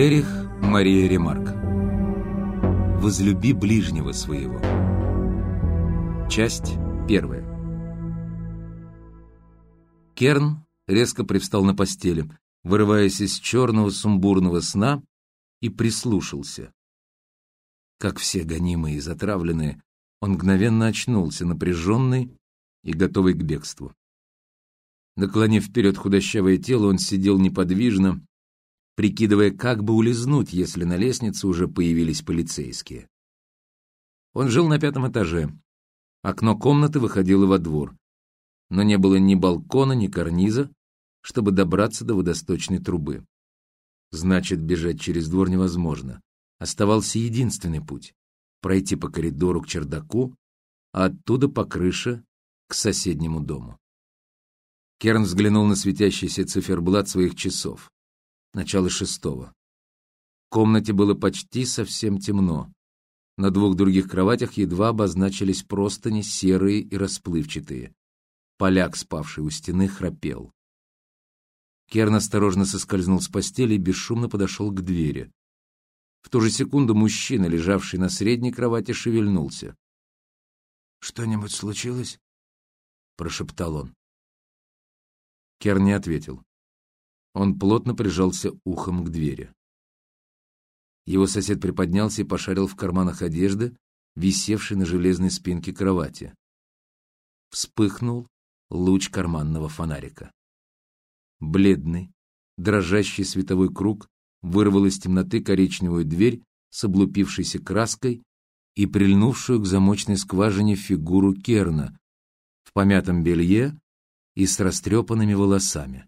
Эрих Мария Ремарк «Возлюби ближнего своего» Часть первая Керн резко привстал на постели, вырываясь из черного сумбурного сна, и прислушался. Как все гонимые и затравленные, он мгновенно очнулся, напряженный и готовый к бегству. Наклонив вперед худощавое тело, он сидел неподвижно, прикидывая, как бы улизнуть, если на лестнице уже появились полицейские. Он жил на пятом этаже. Окно комнаты выходило во двор, но не было ни балкона, ни карниза, чтобы добраться до водосточной трубы. Значит, бежать через двор невозможно. Оставался единственный путь — пройти по коридору к чердаку, а оттуда по крыше к соседнему дому. Керн взглянул на светящийся циферблат своих часов. Начало шестого. В комнате было почти совсем темно. На двух других кроватях едва обозначились простыни, серые и расплывчатые. Поляк, спавший у стены, храпел. Керн осторожно соскользнул с постели и бесшумно подошел к двери. В ту же секунду мужчина, лежавший на средней кровати, шевельнулся. «Что-нибудь случилось?» — прошептал он. Керн не ответил. Он плотно прижался ухом к двери. Его сосед приподнялся и пошарил в карманах одежды, висевшей на железной спинке кровати. Вспыхнул луч карманного фонарика. Бледный, дрожащий световой круг вырвал из темноты коричневую дверь с облупившейся краской и прильнувшую к замочной скважине фигуру Керна в помятом белье и с растрепанными волосами.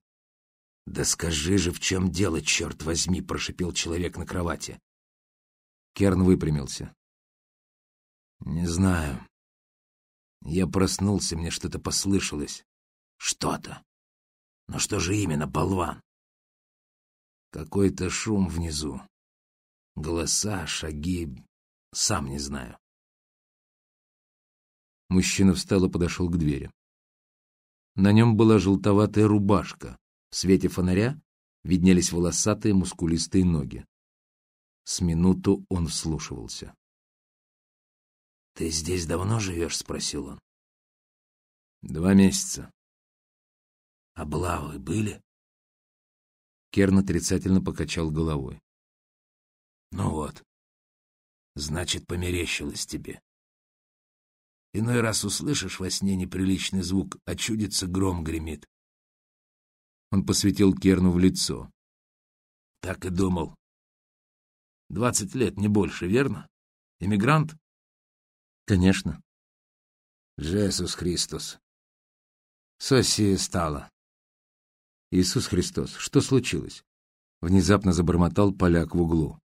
«Да скажи же, в чем дело, черт возьми!» — прошипел человек на кровати. Керн выпрямился. «Не знаю. Я проснулся, мне что-то послышалось. Что-то. Но что же именно, болван?» Какой-то шум внизу. Голоса, шаги. Сам не знаю. Мужчина встал и подошел к двери. На нем была желтоватая рубашка. В свете фонаря виднелись волосатые мускулистые ноги. С минуту он вслушивался. — Ты здесь давно живешь? — спросил он. — Два месяца. — Облавы были? Керн отрицательно покачал головой. — Ну вот. Значит, померещилось тебе. Иной раз услышишь во сне неприличный звук, а чудится гром гремит. Он посветил Керну в лицо. Так и думал. Двадцать лет, не больше, верно? Эмигрант? Конечно. Джесус Христос. Соси стало. Иисус Христос, что случилось? Внезапно забормотал поляк в углу.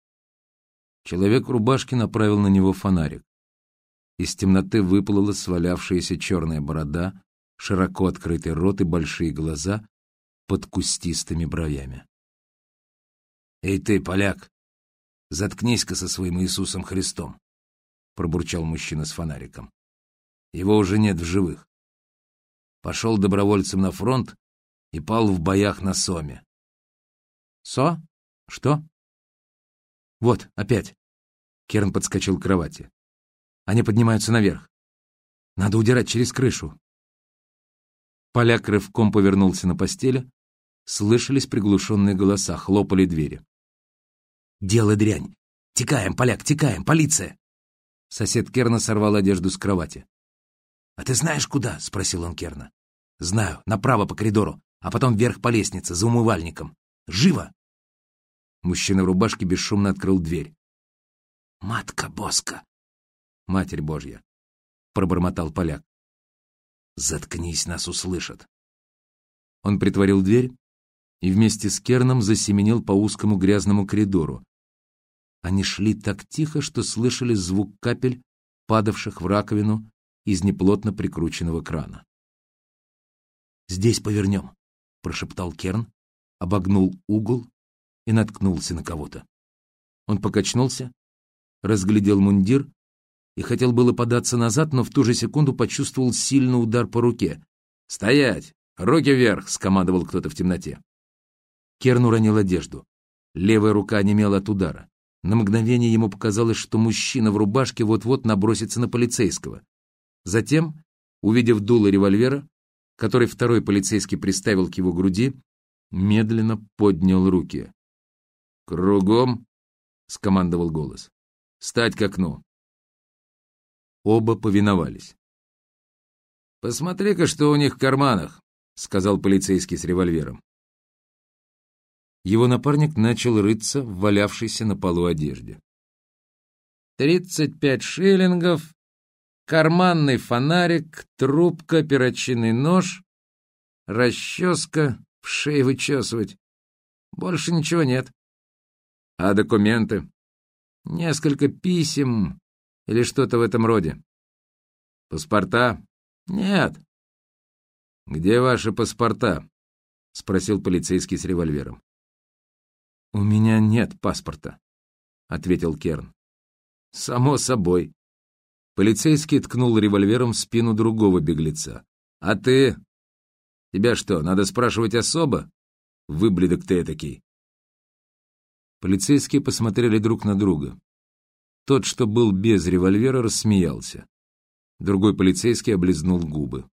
Человек в рубашке направил на него фонарик. Из темноты выплыла свалявшаяся черная борода, широко открытый рот и большие глаза под кустистыми бровями. «Эй ты, поляк, заткнись-ка со своим Иисусом Христом!» — пробурчал мужчина с фонариком. «Его уже нет в живых. Пошел добровольцем на фронт и пал в боях на Соме». «Со? Что?» «Вот, опять!» Керн подскочил к кровати. Они поднимаются наверх. Надо удирать через крышу. Поляк рывком повернулся на постели. Слышались приглушенные голоса, хлопали двери. «Дело дрянь! Текаем, поляк, текаем! Полиция!» Сосед Керна сорвал одежду с кровати. «А ты знаешь, куда?» — спросил он Керна. «Знаю, направо по коридору, а потом вверх по лестнице, за умывальником. Живо!» Мужчина в рубашке бесшумно открыл дверь. «Матка Боска!» Матерь Божья!» — пробормотал поляк. «Заткнись, нас услышат!» Он притворил дверь и вместе с Керном засеменил по узкому грязному коридору. Они шли так тихо, что слышали звук капель, падавших в раковину из неплотно прикрученного крана. «Здесь повернем», — прошептал Керн, обогнул угол и наткнулся на кого-то. Он покачнулся, разглядел мундир и хотел было податься назад, но в ту же секунду почувствовал сильный удар по руке. «Стоять! Руки вверх!» — скомандовал кто-то в темноте. Керн уронил одежду. Левая рука немела от удара. На мгновение ему показалось, что мужчина в рубашке вот-вот набросится на полицейского. Затем, увидев дуло револьвера, который второй полицейский приставил к его груди, медленно поднял руки. «Кругом!» — скомандовал голос. «Стать к окну!» Оба повиновались. «Посмотри-ка, что у них в карманах!» — сказал полицейский с револьвером. Его напарник начал рыться в валявшейся на полу одежде. «Тридцать пять шиллингов, карманный фонарик, трубка, перочинный нож, расческа, в шее вычесывать. Больше ничего нет. А документы? Несколько писем или что-то в этом роде. Паспорта? Нет. Где ваши паспорта? Спросил полицейский с револьвером. У меня нет паспорта, ответил Керн. Само собой. Полицейский ткнул револьвером в спину другого беглеца. А ты? Тебя что, надо спрашивать особо? Выбледок ты этакий. Полицейские посмотрели друг на друга. Тот, что был без револьвера, рассмеялся. Другой полицейский облизнул губы.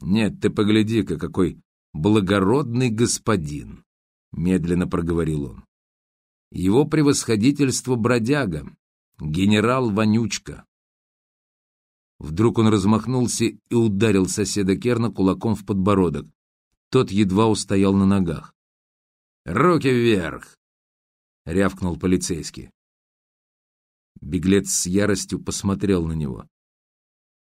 «Нет, ты погляди-ка, какой благородный господин!» — медленно проговорил он. «Его превосходительство бродяга, генерал Вонючка». Вдруг он размахнулся и ударил соседа Керна кулаком в подбородок. Тот едва устоял на ногах. «Руки вверх!» — рявкнул полицейский. Беглец с яростью посмотрел на него.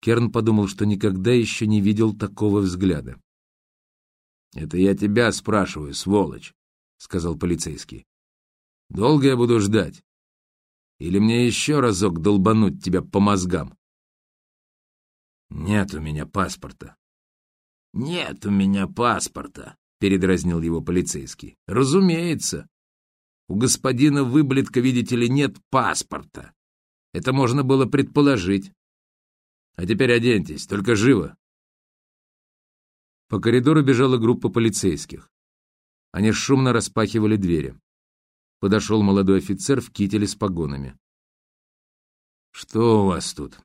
Керн подумал, что никогда еще не видел такого взгляда. «Это я тебя спрашиваю, сволочь», — сказал полицейский. «Долго я буду ждать? Или мне еще разок долбануть тебя по мозгам?» «Нет у меня паспорта». «Нет у меня паспорта», — передразнил его полицейский. «Разумеется. У господина Выблетка, видите ли, нет паспорта. Это можно было предположить. А теперь оденьтесь, только живо. По коридору бежала группа полицейских. Они шумно распахивали двери. Подошел молодой офицер в кителе с погонами. «Что у вас тут?»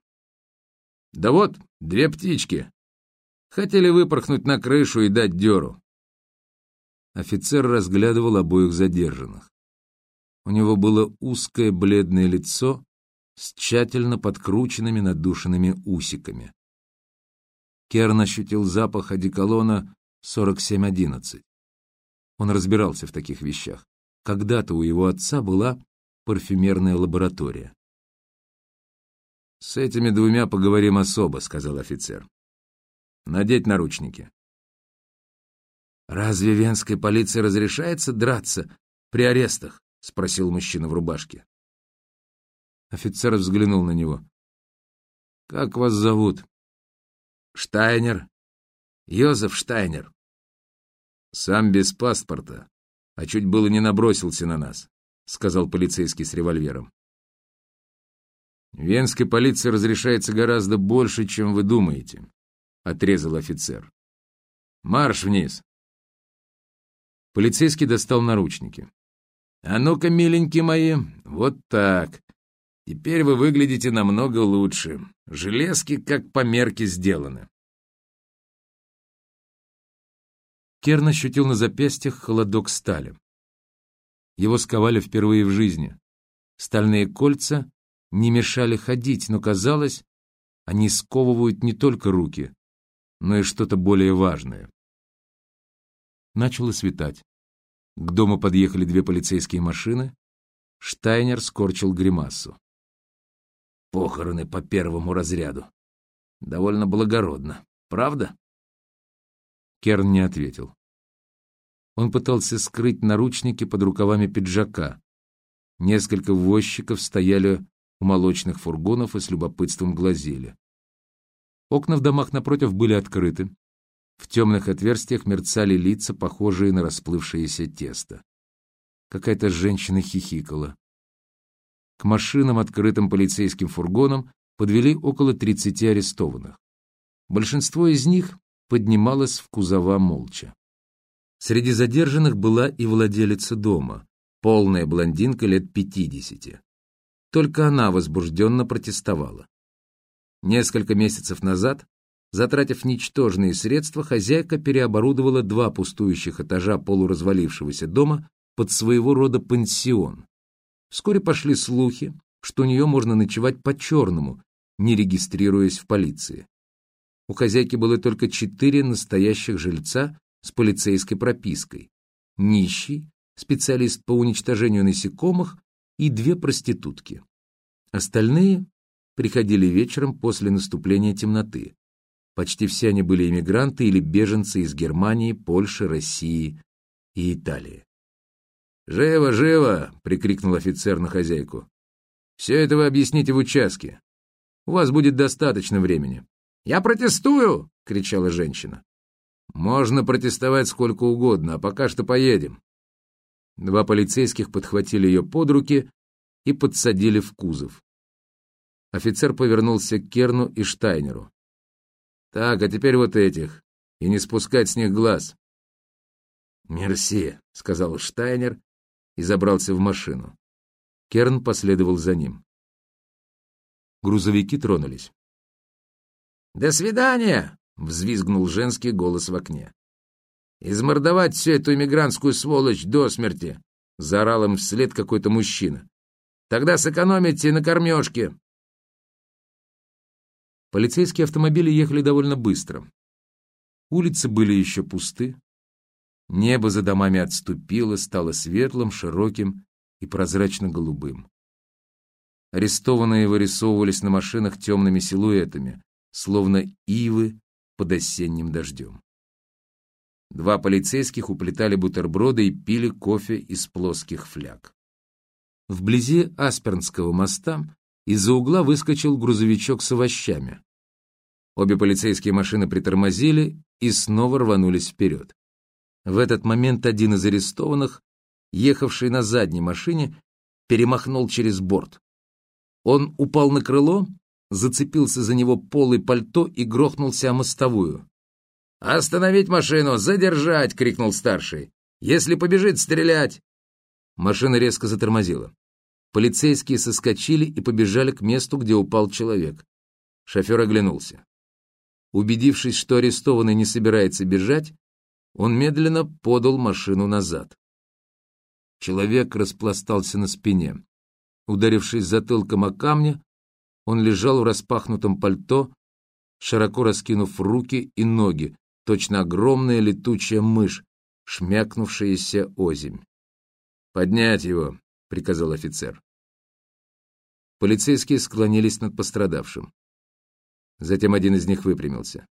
«Да вот, две птички. Хотели выпорхнуть на крышу и дать дёру». Офицер разглядывал обоих задержанных. У него было узкое бледное лицо с тщательно подкрученными надушенными усиками. Керн ощутил запах одеколона 4711. Он разбирался в таких вещах. Когда-то у его отца была парфюмерная лаборатория. «С этими двумя поговорим особо», — сказал офицер. «Надеть наручники». «Разве венской полиции разрешается драться при арестах?» — спросил мужчина в рубашке. Офицер взглянул на него. «Как вас зовут?» «Штайнер. Йозеф Штайнер». «Сам без паспорта, а чуть было не набросился на нас», — сказал полицейский с револьвером. «Венской полиции разрешается гораздо больше, чем вы думаете», — отрезал офицер. «Марш вниз!» Полицейский достал наручники. А ну-ка, миленькие мои, вот так. Теперь вы выглядите намного лучше. Железки как по мерке сделаны. Керн ощутил на запястьях холодок стали. Его сковали впервые в жизни. Стальные кольца не мешали ходить, но казалось, они сковывают не только руки, но и что-то более важное. Начало светать. К дому подъехали две полицейские машины. Штайнер скорчил гримасу. Похороны по первому разряду. Довольно благородно, правда? Керн не ответил. Он пытался скрыть наручники под рукавами пиджака. Несколько возчиков стояли у молочных фургонов и с любопытством глазели. Окна в домах напротив были открыты. В темных отверстиях мерцали лица, похожие на расплывшееся тесто. Какая-то женщина хихикала. К машинам, открытым полицейским фургоном, подвели около 30 арестованных. Большинство из них поднималось в кузова молча. Среди задержанных была и владелица дома, полная блондинка лет пятидесяти. Только она возбужденно протестовала. Несколько месяцев назад, затратив ничтожные средства, хозяйка переоборудовала два пустующих этажа полуразвалившегося дома под своего рода пансион. Вскоре пошли слухи, что у нее можно ночевать по-черному, не регистрируясь в полиции. У хозяйки было только четыре настоящих жильца с полицейской пропиской. Нищий, специалист по уничтожению насекомых и две проститутки. Остальные приходили вечером после наступления темноты. Почти все они были иммигранты или беженцы из Германии, Польши, России и Италии. «Живо, живо!» — прикрикнул офицер на хозяйку. «Все это вы объясните в участке. У вас будет достаточно времени». «Я протестую!» — кричала женщина. «Можно протестовать сколько угодно, а пока что поедем». Два полицейских подхватили ее под руки и подсадили в кузов. Офицер повернулся к Керну и Штайнеру. «Так, а теперь вот этих, и не спускать с них глаз». «Мерси», — сказал Штайнер и забрался в машину. Керн последовал за ним. Грузовики тронулись. «До свидания!» — взвизгнул женский голос в окне. «Измордовать всю эту иммигрантскую сволочь до смерти!» — заорал им вслед какой-то мужчина. «Тогда сэкономите на кормежке!» Полицейские автомобили ехали довольно быстро. Улицы были еще пусты. Небо за домами отступило, стало светлым, широким и прозрачно-голубым. Арестованные вырисовывались на машинах темными силуэтами, словно ивы под осенним дождем. Два полицейских уплетали бутерброды и пили кофе из плоских фляг. Вблизи Аспернского моста из-за угла выскочил грузовичок с овощами. Обе полицейские машины притормозили и снова рванулись вперед. В этот момент один из арестованных, ехавший на задней машине, перемахнул через борт. Он упал на крыло, зацепился за него полой пальто и грохнулся о мостовую. «Остановить машину! Задержать!» — крикнул старший. «Если побежит, стрелять!» Машина резко затормозила. Полицейские соскочили и побежали к месту, где упал человек. Шофер оглянулся. Убедившись, что арестованный не собирается бежать, он медленно подал машину назад. Человек распластался на спине. Ударившись затылком о камни, он лежал в распахнутом пальто, широко раскинув руки и ноги, точно огромная летучая мышь, шмякнувшаяся озимь. «Поднять его!» — приказал офицер. Полицейские склонились над пострадавшим. Затем один из них выпрямился.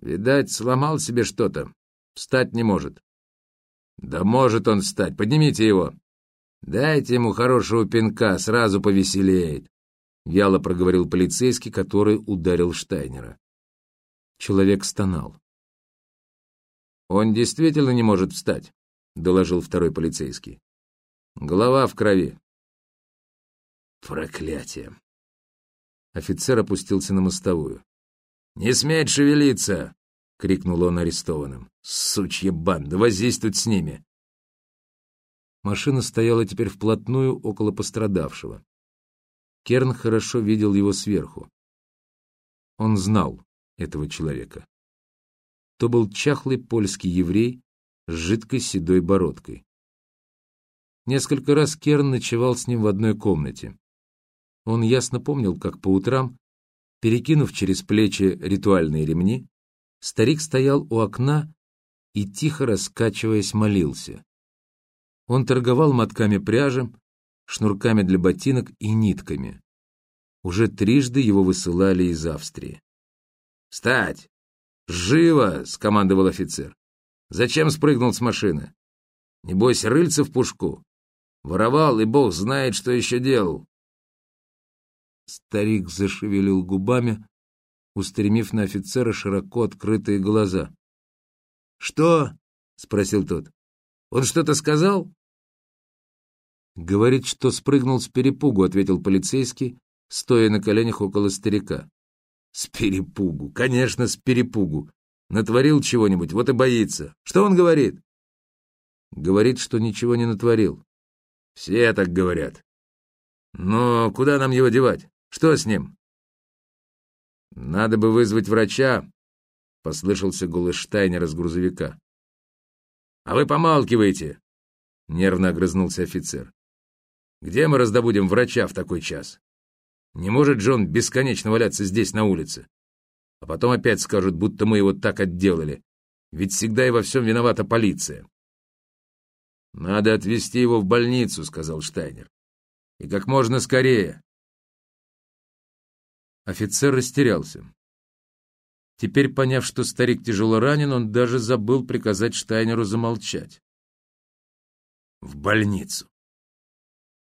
«Видать, сломал себе что-то. Встать не может». «Да может он встать. Поднимите его». «Дайте ему хорошего пинка, сразу повеселеет», — вяло проговорил полицейский, который ударил Штайнера. Человек стонал. «Он действительно не может встать», — доложил второй полицейский. «Голова в крови». «Проклятие!» Офицер опустился на мостовую. «Не сметь шевелиться!» — крикнул он арестованным. «Сучья банда! Воздействуют с ними!» Машина стояла теперь вплотную около пострадавшего. Керн хорошо видел его сверху. Он знал этого человека. То был чахлый польский еврей с жидкой седой бородкой. Несколько раз Керн ночевал с ним в одной комнате. Он ясно помнил, как по утрам, перекинув через плечи ритуальные ремни, старик стоял у окна и, тихо раскачиваясь, молился. Он торговал мотками пряжи, шнурками для ботинок и нитками. Уже трижды его высылали из Австрии. «Встать! Живо!» — скомандовал офицер. «Зачем спрыгнул с машины? Небось, рыльца в пушку. Воровал, и бог знает, что еще делал. Старик зашевелил губами, устремив на офицера широко открытые глаза. «Что?» — спросил тот. «Он что-то сказал?» «Говорит, что спрыгнул с перепугу», — ответил полицейский, стоя на коленях около старика. «С перепугу! Конечно, с перепугу! Натворил чего-нибудь, вот и боится. Что он говорит?» «Говорит, что ничего не натворил. Все так говорят. Но куда нам его девать? Что с ним? Надо бы вызвать врача, — послышался голос Штайнера с грузовика. «А вы помалкиваете!» — нервно огрызнулся офицер. «Где мы раздобудем врача в такой час? Не может Джон бесконечно валяться здесь, на улице. А потом опять скажут, будто мы его так отделали. Ведь всегда и во всем виновата полиция». «Надо отвезти его в больницу», — сказал Штайнер. «И как можно скорее». Офицер растерялся. Теперь, поняв, что старик тяжело ранен, он даже забыл приказать Штайнеру замолчать. В больницу.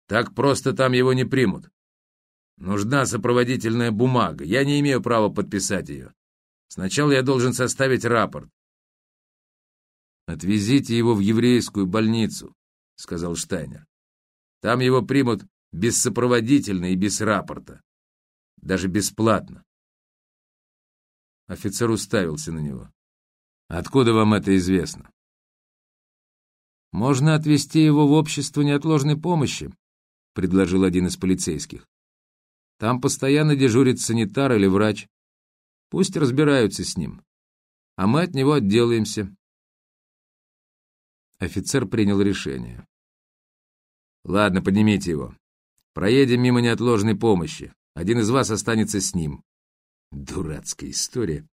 Так просто там его не примут. Нужна сопроводительная бумага. Я не имею права подписать ее. Сначала я должен составить рапорт. «Отвезите его в еврейскую больницу», — сказал Штайнер. «Там его примут без сопроводительной и без рапорта. Даже бесплатно. Офицер уставился на него. «Откуда вам это известно?» «Можно отвезти его в общество неотложной помощи», — предложил один из полицейских. «Там постоянно дежурит санитар или врач. Пусть разбираются с ним, а мы от него отделаемся». Офицер принял решение. «Ладно, поднимите его. Проедем мимо неотложной помощи. Один из вас останется с ним. Дурацкая история.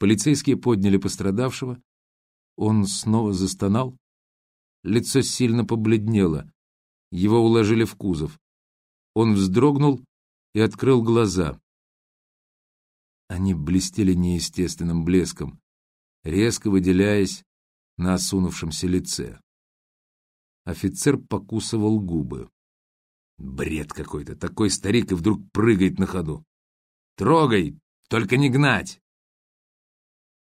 Полицейские подняли пострадавшего. Он снова застонал. Лицо сильно побледнело. Его уложили в кузов. Он вздрогнул и открыл глаза. Они блестели неестественным блеском, резко выделяясь на осунувшемся лице. Офицер покусывал губы. Бред какой-то. Такой старик и вдруг прыгает на ходу. Трогай, только не гнать.